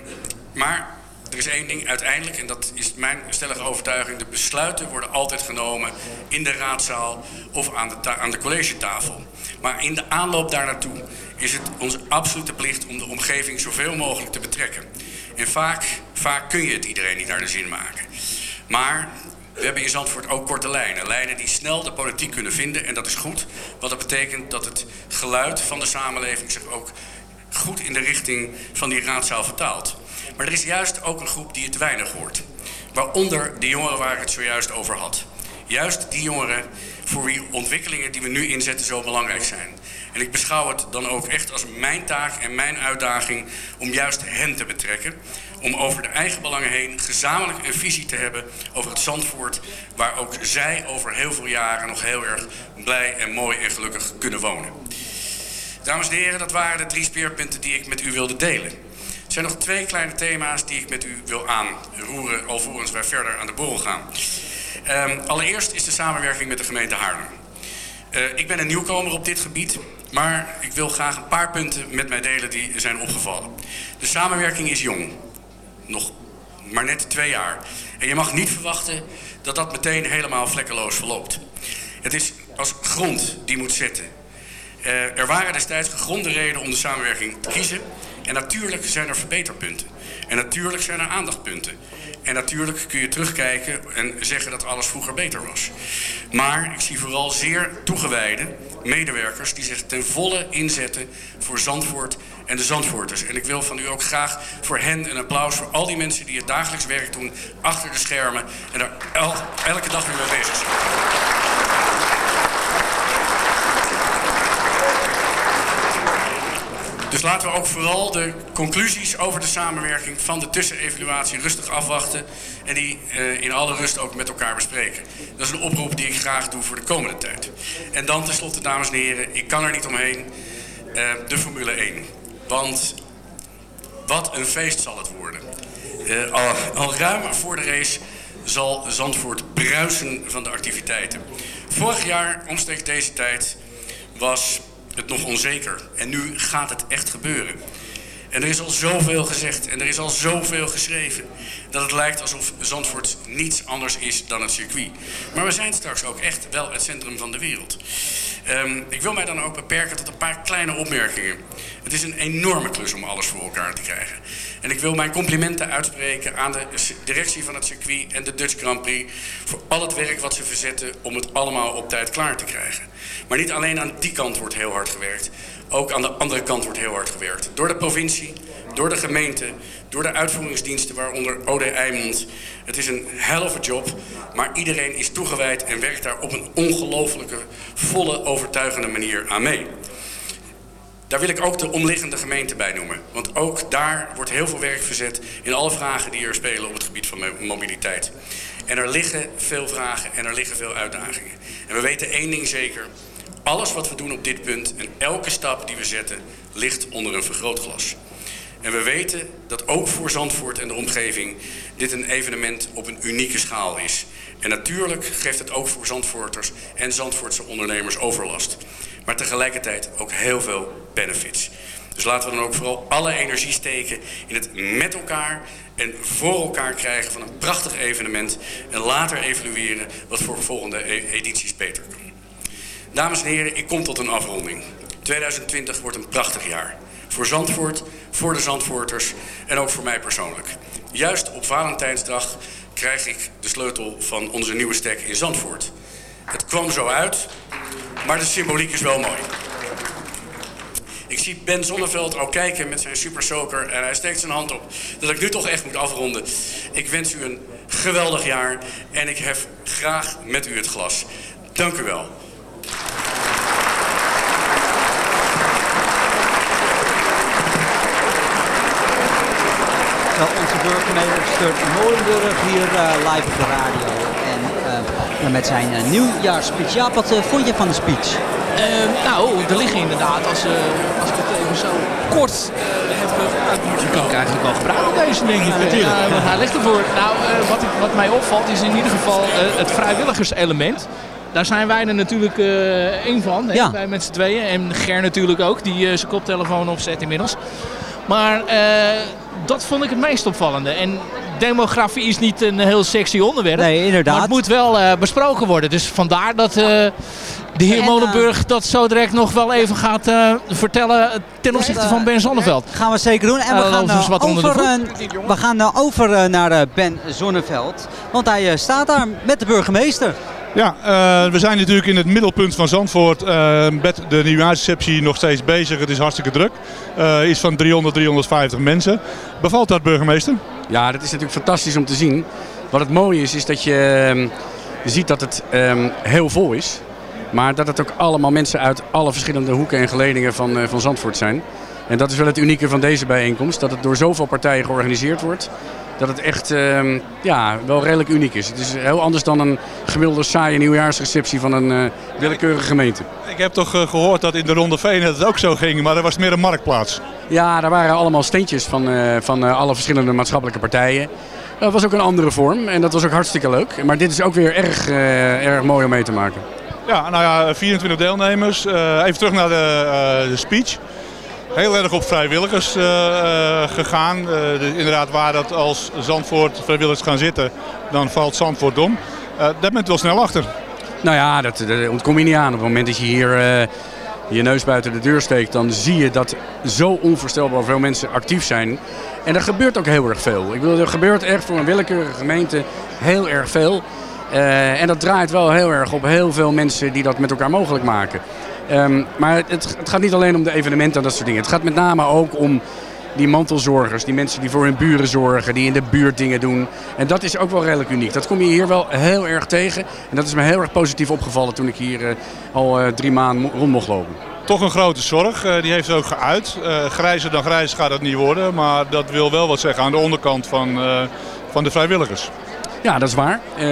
maar er is één ding uiteindelijk, en dat is mijn stellige overtuiging: de besluiten worden altijd genomen in de raadzaal of aan de, aan de collegetafel. Maar in de aanloop daar naartoe is het onze absolute plicht om de omgeving zoveel mogelijk te betrekken. En vaak, vaak kun je het iedereen niet naar de zin maken. Maar we hebben in Zandvoort ook korte lijnen. Lijnen die snel de politiek kunnen vinden. En dat is goed. Want dat betekent dat het geluid van de samenleving zich ook goed in de richting van die raadzaal vertaalt. Maar er is juist ook een groep die het weinig hoort. Waaronder de jongeren waar ik het zojuist over had. Juist die jongeren voor wie ontwikkelingen die we nu inzetten zo belangrijk zijn. En ik beschouw het dan ook echt als mijn taak en mijn uitdaging om juist hen te betrekken. Om over de eigen belangen heen gezamenlijk een visie te hebben over het Zandvoort. Waar ook zij over heel veel jaren nog heel erg blij en mooi en gelukkig kunnen wonen. Dames en heren, dat waren de drie speerpunten die ik met u wilde delen. Er zijn nog twee kleine thema's die ik met u wil aanroeren, alvorens wij verder aan de borrel gaan. Ehm, allereerst is de samenwerking met de gemeente Haarlem. Eh, ik ben een nieuwkomer op dit gebied, maar ik wil graag een paar punten met mij delen die zijn opgevallen. De samenwerking is jong, nog maar net twee jaar. En je mag niet verwachten dat dat meteen helemaal vlekkeloos verloopt. Het is als grond die moet zetten. Eh, er waren destijds gegronde redenen om de samenwerking te kiezen. En natuurlijk zijn er verbeterpunten. En natuurlijk zijn er aandachtpunten. En natuurlijk kun je terugkijken en zeggen dat alles vroeger beter was. Maar ik zie vooral zeer toegewijde medewerkers die zich ten volle inzetten voor Zandvoort en de Zandvoorters. En ik wil van u ook graag voor hen een applaus voor al die mensen die het dagelijks werk doen achter de schermen en el- elke dag weer mee bezig zijn. Dus laten we ook vooral de conclusies over de samenwerking van de tussenevaluatie rustig afwachten. En die eh, in alle rust ook met elkaar bespreken. Dat is een oproep die ik graag doe voor de komende tijd. En dan tenslotte, dames en heren, ik kan er niet omheen. eh, de Formule 1. Want wat een feest zal het worden. Eh, al, al ruim voor de race zal Zandvoort bruisen van de activiteiten. Vorig jaar, omstreeks deze tijd, was het nog onzeker. En nu gaat het echt gebeuren. En er is al zoveel gezegd en er is al zoveel geschreven... dat het lijkt alsof Zandvoort niets anders is dan het circuit. Maar we zijn straks ook echt wel het centrum van de wereld. Ehm, ik wil mij dan ook beperken tot een paar kleine opmerkingen. Het is een enorme klus om alles voor elkaar te krijgen. En ik wil mijn complimenten uitspreken aan de directie van het circuit en de Dutch Grand Prix... voor al het werk wat ze verzetten om het allemaal op tijd klaar te krijgen. Maar niet alleen aan die kant wordt heel hard gewerkt. Ook aan de andere kant wordt heel hard gewerkt. Door de provincie, door de gemeente, door de uitvoeringsdiensten, waaronder OD Eimond. Het is een a job, maar iedereen is toegewijd en werkt daar op een ongelofelijke, volle, overtuigende manier aan mee. Daar wil ik ook de omliggende gemeente bij noemen. Want ook daar wordt heel veel werk verzet in alle vragen die er spelen op het gebied van mo- mobiliteit. En er liggen veel vragen en er liggen veel uitdagingen. En we weten één ding zeker. Alles wat we doen op dit punt en elke stap die we zetten ligt onder een vergrootglas. En we weten dat ook voor Zandvoort en de omgeving dit een evenement op een unieke schaal is. En natuurlijk geeft het ook voor Zandvoorters en Zandvoortse ondernemers overlast. Maar tegelijkertijd ook heel veel benefits. Dus laten we dan ook vooral alle energie steken in het met elkaar en voor elkaar krijgen van een prachtig evenement. En later evalueren wat voor volgende e- edities beter. Dames en heren, ik kom tot een afronding. 2020 wordt een prachtig jaar. Voor Zandvoort, voor de Zandvoorters en ook voor mij persoonlijk. Juist op Valentijnsdag krijg ik de sleutel van onze nieuwe stek in Zandvoort. Het kwam zo uit, maar de symboliek is wel mooi. Ik zie Ben Zonneveld al kijken met zijn super soaker en hij steekt zijn hand op. Dat ik nu toch echt moet afronden. Ik wens u een geweldig jaar en ik hef graag met u het glas. Dank u wel. Nou, onze burgemeester Molenburg hier eh, live op de radio. En eh, met zijn uh, nieuwjaarsspeciaal. Wat eh, vond je van de speech? Eh, nou, er liggen inderdaad, als, eh, als ik het even zo kort eh, heb je kan ik eigenlijk wel gebruiken deze, denk ik. natuurlijk. Ja, want hij ligt ervoor. Nou, eh, wat, ik, wat mij opvalt is in ieder geval eh, het vrijwilligerselement. Daar zijn wij er natuurlijk eh één van, Ja. wij met z'n tweeën. En Ger natuurlijk ook, die eh, zijn koptelefoon opzet inmiddels. Maar eh, dat vond ik het meest opvallende. En demografie is niet een heel sexy onderwerp. Nee, inderdaad. Maar het moet wel eh, besproken worden. Dus vandaar dat eh, de heer En, Molenburg dat zo direct nog wel even gaat eh, vertellen ten opzichte van Ben Zonneveld. Gaan we zeker doen. En we Eh, gaan, eh, over, eh, we gaan eh, over eh, naar eh, Ben Zonneveld. Want hij eh, staat daar met de burgemeester. Ja, eh, we zijn natuurlijk in het middelpunt van Zandvoort eh, met de nieuwjaarsreceptie nog steeds bezig. Het is hartstikke druk. Eh iets van 300, 350 mensen. Bevalt dat burgemeester? Ja, dat is natuurlijk fantastisch om te zien. Wat het mooie is, is dat je ehm, ziet dat het ehm, heel vol is. Maar dat het ook allemaal mensen uit alle verschillende hoeken en geledingen van, eh, van Zandvoort zijn. En dat is wel het unieke van deze bijeenkomst. Dat het door zoveel partijen georganiseerd wordt. Dat het echt ehm, ja, wel redelijk uniek is. Het is heel anders dan een gemiddelde saaie nieuwjaarsreceptie van een eh, willekeurige gemeente. Ik heb toch eh, gehoord dat in de Ronde Veen het ook zo ging, maar er was meer een marktplaats. Ja, daar waren allemaal steentjes van, van alle verschillende maatschappelijke partijen. Dat was ook een andere vorm en dat was ook hartstikke leuk. Maar dit is ook weer erg, erg mooi om mee te maken. Ja, nou ja, 24 deelnemers. Eh, even terug naar de, eh, de speech. Heel erg op vrijwilligers eh, gegaan. De- inderdaad, waar dat als Zandvoort vrijwilligers gaan zitten, dan valt Zandvoort om. Eh, daar bent wel snel achter. Nou ja, dat, dat ontkom je niet aan. Op het moment dat je hier je neus buiten de deur steekt, dan zie je dat zo onvoorstelbaar veel mensen actief zijn. En er gebeurt ook heel erg veel. Ik bedoel, er gebeurt echt voor een willekeurige gemeente heel erg veel. Eh, en dat draait wel heel erg op heel veel mensen die dat met elkaar mogelijk maken. Ehm, maar het, het gaat niet alleen om de evenementen en dat soort dingen. Het gaat met name ook om die mantelzorgers, die mensen die voor hun buren zorgen, die in de buurt dingen doen. En dat is ook wel redelijk uniek. Dat kom je hier wel heel erg tegen. En dat is me heel erg positief opgevallen toen ik hier eh, al eh, drie maanden rond mocht lopen. Toch een grote zorg, die heeft ook geuit. Grijzer dan grijs gaat het niet worden, maar dat wil wel wat zeggen aan de onderkant van, van de vrijwilligers. Ja, dat is waar. Eh,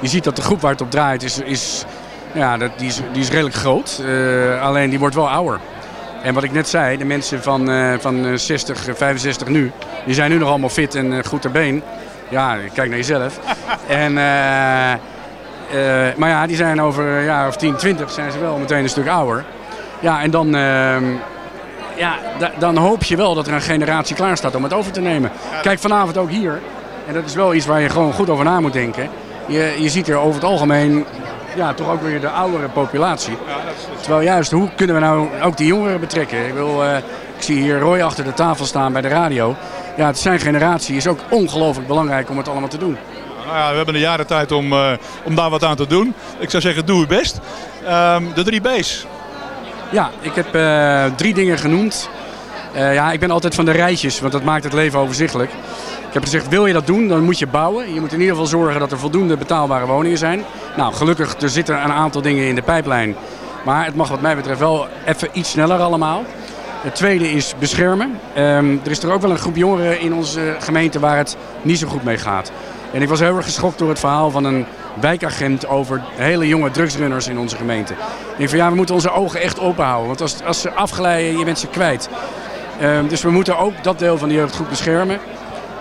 je ziet dat de groep waar het op draait, is, is, ja, dat, die, is, die is redelijk groot. Eh, alleen die wordt wel ouder. En wat ik net zei, de mensen van, eh, van eh, 60, eh, 65 nu, die zijn nu nog allemaal fit en goed ter been. Ja, kijk naar jezelf. en, maar ja, die zijn over een jaar of 10, 20 zijn ze wel meteen een stuk ouder. Ja, en dan, ehm, ja, da- dan hoop je wel dat er een generatie klaar staat om het over te nemen. Kijk, vanavond ook hier. En dat is wel iets waar je gewoon goed over na moet denken. Je, je ziet er over het algemeen ja, toch ook weer de oudere populatie. Terwijl juist, hoe kunnen we nou ook die jongeren betrekken? Ik, wil, eh, ik zie hier Roy achter de tafel staan bij de radio. Ja, het zijn generatie is ook ongelooflijk belangrijk om het allemaal te doen. Nou ja, we hebben een jaren tijd om, eh, om daar wat aan te doen. Ik zou zeggen, doe uw best. Ehm, de drie B's. Ja, ik heb eh, drie dingen genoemd. Ja, ik ben altijd van de rijtjes, want dat maakt het leven overzichtelijk. Heb gezegd, wil je dat doen, dan moet je bouwen. Je moet in ieder geval zorgen dat er voldoende betaalbare woningen zijn. Nou, gelukkig, er zitten een aantal dingen in de pijplijn. Maar het mag wat mij betreft wel even iets sneller allemaal. Het tweede is beschermen. Ehm, er is er ook wel een groep jongeren in onze gemeente waar het niet zo goed mee gaat. En ik was heel erg geschokt door het verhaal van een wijkagent over hele jonge drugsrunners in onze gemeente. Ik denk van ja, we moeten onze ogen echt open houden. Want als, als ze afglijden, je bent ze kwijt. Ehm, dus we moeten ook dat deel van de jeugd goed beschermen.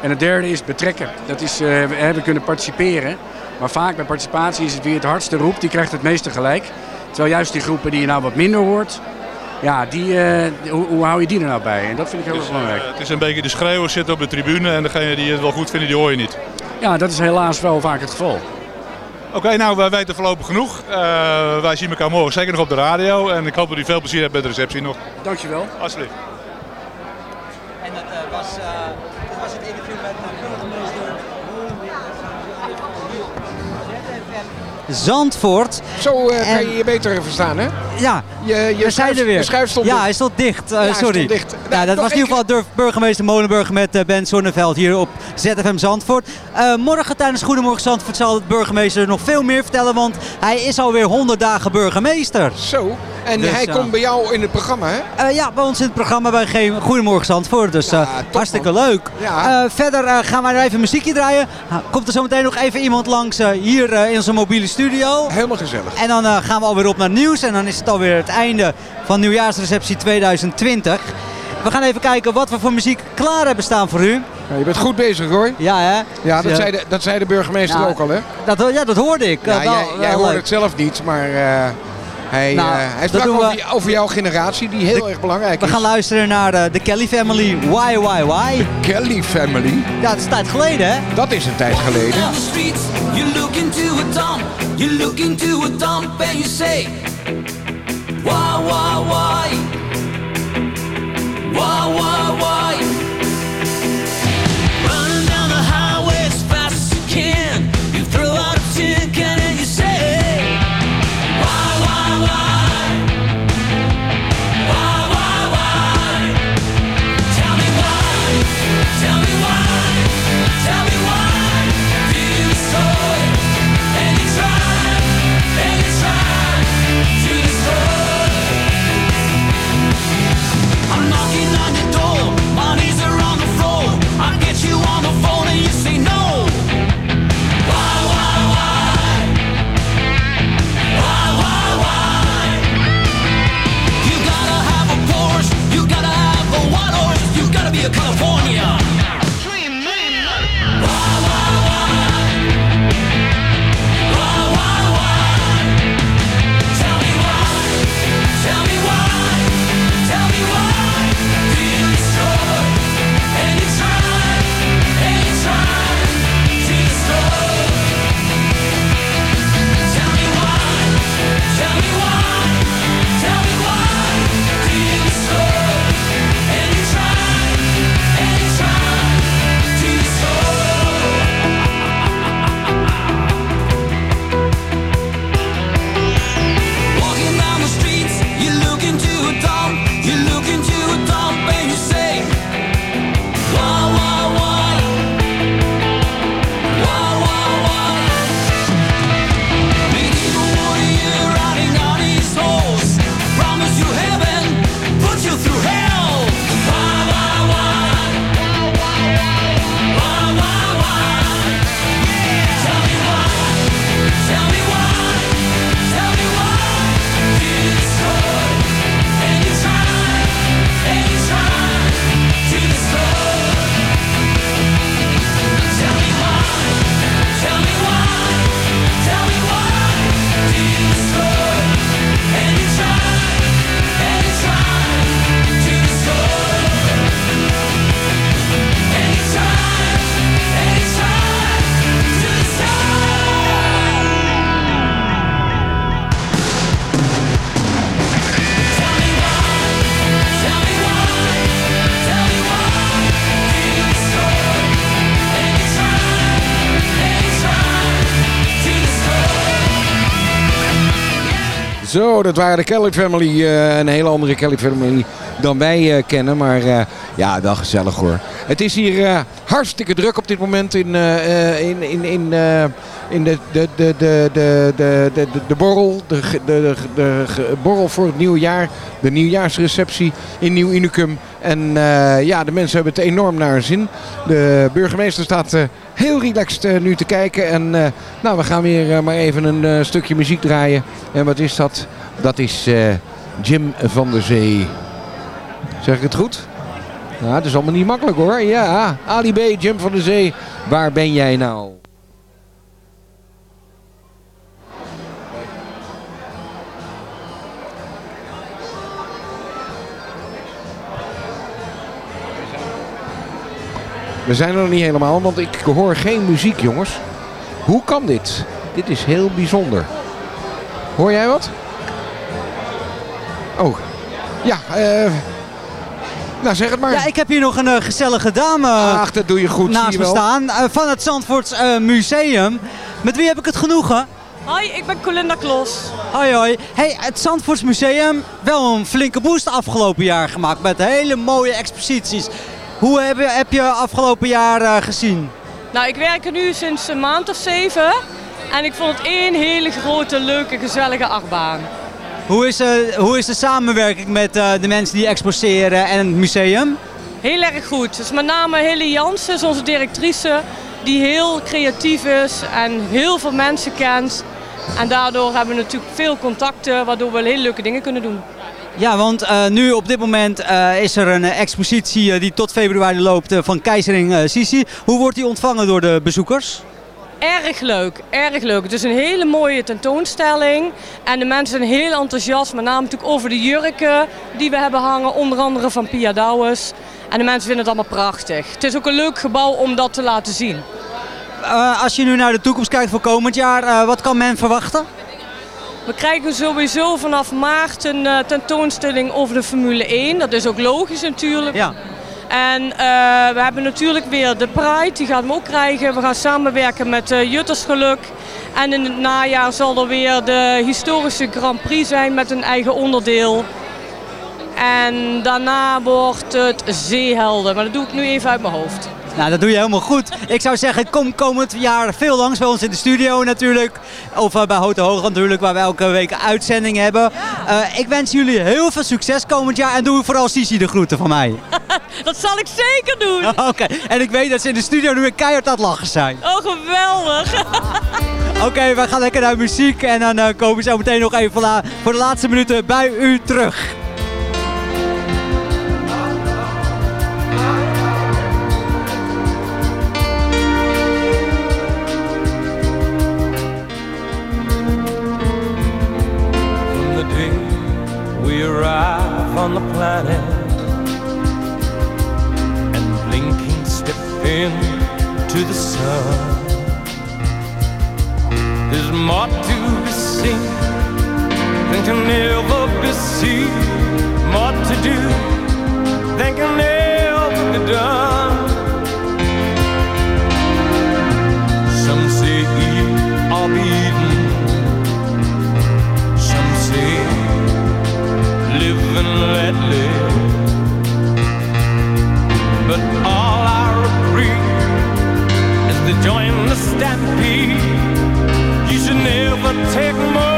En het derde is betrekken. Dat is, eh, we hebben kunnen participeren. Maar vaak bij participatie is het wie het hardste roept, die krijgt het meeste gelijk. Terwijl juist die groepen die je nou wat minder hoort, ja, die, eh, hoe, hoe hou je die er nou bij? En dat vind ik heel erg belangrijk. Het is een beetje de schreeuwers zitten op de tribune en degene die het wel goed vinden, die hoor je niet. Ja, dat is helaas wel vaak het geval. Oké, nou, wij weten voorlopig genoeg. Eh, wij zien elkaar morgen zeker nog op de radio. En ik hoop dat u veel plezier hebt met de receptie nog. Dankjewel. Alsjeblieft. Zandvoort. Zo eh, kan je je beter verstaan, hè? Ja, Je, je we zijn schuif- er weer. Je schuif stond ja, hij stond dicht. eh, Ja, sorry. stond dicht. Ja, Nou, dat was in ieder geval burgemeester Molenburger met eh, Ben Zonneveld hier op ZFM Zandvoort. Eh, morgen tijdens Goedemorgen Zandvoort zal de burgemeester nog veel meer vertellen, want hij is alweer 100 dagen burgemeester. Zo, en Dus, hij komt bij jou in het programma, hè? Eh, ja, bij ons in het programma bij Ge- Goedemorgen Zandvoort. Dus eh, hartstikke leuk. Ja. Eh, verder eh, gaan wij even muziekje draaien. Komt er zo meteen nog even iemand langs eh, hier eh, in onze mobiele studio. Helemaal gezellig. En dan eh, gaan we alweer op naar nieuws. En dan is het alweer het einde van nieuwjaarsreceptie 2020. we gaan even kijken wat we voor muziek klaar hebben staan voor u. Ja, je bent goed bezig hoor. Ja, hè? Ja, dat, Ja. zei de, dat zei de burgemeester Ja, ook al hè? Dat, ja, dat hoorde ik. Ja, Eh, wel- jij, wel jij hoorde leuk. het zelf niet, maar eh, hij, Nou, eh, hij dat sprak we- over, jouw generatie die heel erg belangrijk We is. gaan luisteren naar de, de Kelly Family. Why, why, why? Kelly Family? Ja, het is een tijd geleden, hè? Dat is een tijd geleden. You look into a dump, you look into a dump and you say, Why, why, why? Why, why, why? Zo, dat waren de Kelly Family. eh, een hele andere Kelly Family dan wij eh, kennen. Maar eh, ja, wel gezellig hoor. Het is hier hartstikke druk op dit moment in, in, in, in, in de, de, de, de, de, de, de, borrel, de, de, de, borrel voor het nieuwe jaar, de nieuwjaarsreceptie in Nieuw Unicum. En eh, ja, de mensen hebben het enorm naar zin. De burgemeester staat eh, heel relaxed eh, nu te kijken. En nou, we gaan weer maar even een stukje muziek draaien. En wat is dat? Dat is Jim van der Zee. Zeg ik het goed? Nou, het is allemaal niet makkelijk hoor. Ja, Ali B, Jim van der Zee, waar ben jij nou? We zijn er nog niet helemaal, want ik hoor geen muziek, jongens. Hoe kan dit? Dit is heel bijzonder. Hoor jij wat? Oh, ja, eh. nou zeg het maar. Ja, ik heb hier nog een eh, gezellige dame Ach, dat doe je goed, zie naast je me wel. staan. eh, van het Zandvoorts eh, Museum. Met wie heb ik het genoegen? Hoi, ik ben Colinda Klos. Hoi hoi. Hey, het Zandvoorts Museum, wel een flinke boost afgelopen jaar gemaakt met hele mooie exposities. Hoe heb je, heb je afgelopen jaar eh, gezien? Nou, ik werk er nu sinds een maand of zeven. En ik vond het één hele grote, leuke, gezellige achtbaan. Hoe is, eh, hoe is de samenwerking met eh, de mensen die exposeren en het museum? Heel erg goed. Dus met name Hilly Jansen, is onze directrice, die heel creatief is en heel veel mensen kent. En daardoor hebben we natuurlijk veel contacten, waardoor we hele leuke dingen kunnen doen. Ja, want eh, nu op dit moment eh, is er een eh, expositie die tot februari loopt van Keizering Sisi. Hoe wordt die ontvangen door de bezoekers? Erg leuk, erg leuk. Het is een hele mooie tentoonstelling. En de mensen zijn heel enthousiast, met name natuurlijk over de jurken die we hebben hangen. Onder andere van Pia Douwes. En de mensen vinden het allemaal prachtig. Het is ook een leuk gebouw om dat te laten zien. Als je nu naar de toekomst kijkt voor komend jaar, wat kan men verwachten? We krijgen sowieso vanaf maart een eh, tentoonstelling over de Formule 1. Dat is ook logisch natuurlijk. Ja. En eh, we hebben natuurlijk weer de Pride, die gaan we ook krijgen. We gaan samenwerken met uh, Juttersgeluk. En in het najaar zal er weer de historische Grand Prix zijn met een eigen onderdeel. En daarna wordt het Zeehelden, maar dat doe ik nu even uit mijn hoofd. Nou, dat doe je helemaal goed. Ik zou zeggen, kom komend jaar veel langs bij ons in de studio natuurlijk. Of eh, bij Hote Hoog natuurlijk, waar we elke week een uitzending hebben. Eh, ik wens jullie heel veel succes komend jaar en doe vooral Sisi de groeten van mij. Dat zal ik zeker doen. Oké, en ik weet dat ze in de studio nu weer keihard aan het lachen zijn. Oh, geweldig. Oké, we gaan lekker naar muziek en dan eh, komen we zo meteen nog even voor de laatste minuten bij u terug. Arrive on the planet and blinking step into the sun. There's more to be seen than can ever be seen, more to do than can ever be done. Let live. But all I agree is to join the stampede. You should never take more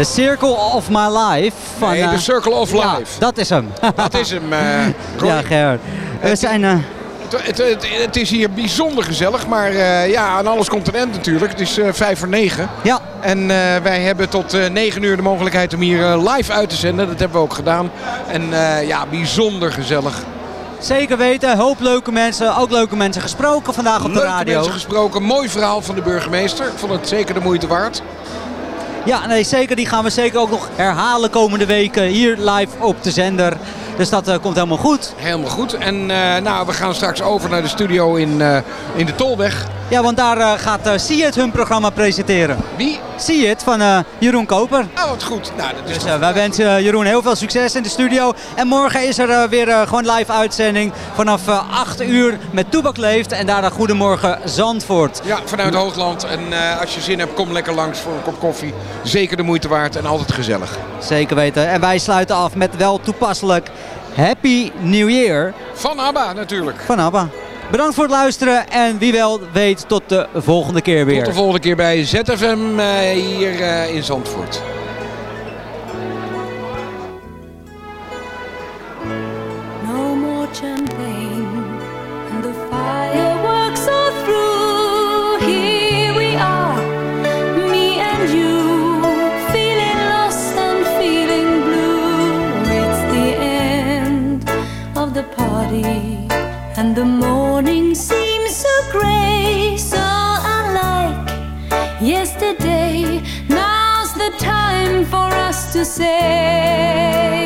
de Circle of My Life. Van, Nee, eh, The Circle of ja, Life. dat is hem. Dat is hem, eh, ja, Gerard. We zijn... eh, Het, het, het, is hier bijzonder gezellig, maar eh, ja, aan alles komt een eind natuurlijk. Het is eh, vijf voor negen. Ja. En eh, wij hebben tot eh, negen uur de mogelijkheid om hier eh, live uit te zenden. Dat hebben we ook gedaan. En eh, ja, bijzonder gezellig. Zeker weten, hoop leuke mensen, ook leuke mensen gesproken vandaag op de Leuke radio. mensen gesproken. Mooi verhaal van de burgemeester. Ik vond het zeker de moeite waard. Ja, nee, zeker. Die gaan we zeker ook nog herhalen komende weken hier live op de zender. Dus dat eh, komt helemaal goed. Helemaal goed. En eh, nou, we gaan straks over naar de studio in, eh, in de Tolweg. Ja, want daar eh, gaat uh, See It hun programma presenteren. Wie? See It van eh, Jeroen Koper. Oh, wat goed. Nou, dat is dus wij wensen Jeroen heel veel succes in de studio. En morgen is er weer gewoon live uitzending vanaf eh 8 uur met Toebak Leeft. En daarna Goedemorgen Zandvoort. Ja, vanuit Hoogland. En als je zin hebt, kom lekker langs voor een kop koffie. Zeker de moeite waard en altijd gezellig. Zeker weten. En wij sluiten af met wel toepasselijk Happy New Year. Van ABBA natuurlijk. Van ABBA. Bedankt voor het luisteren en wie wel weet tot de volgende keer weer. Tot de volgende keer bij ZFM eh, hier eh, in Zandvoort. No more champagne, and the fireworks are through. Here we are, me and you, feeling lost and feeling blue. It's the end of the party, to say.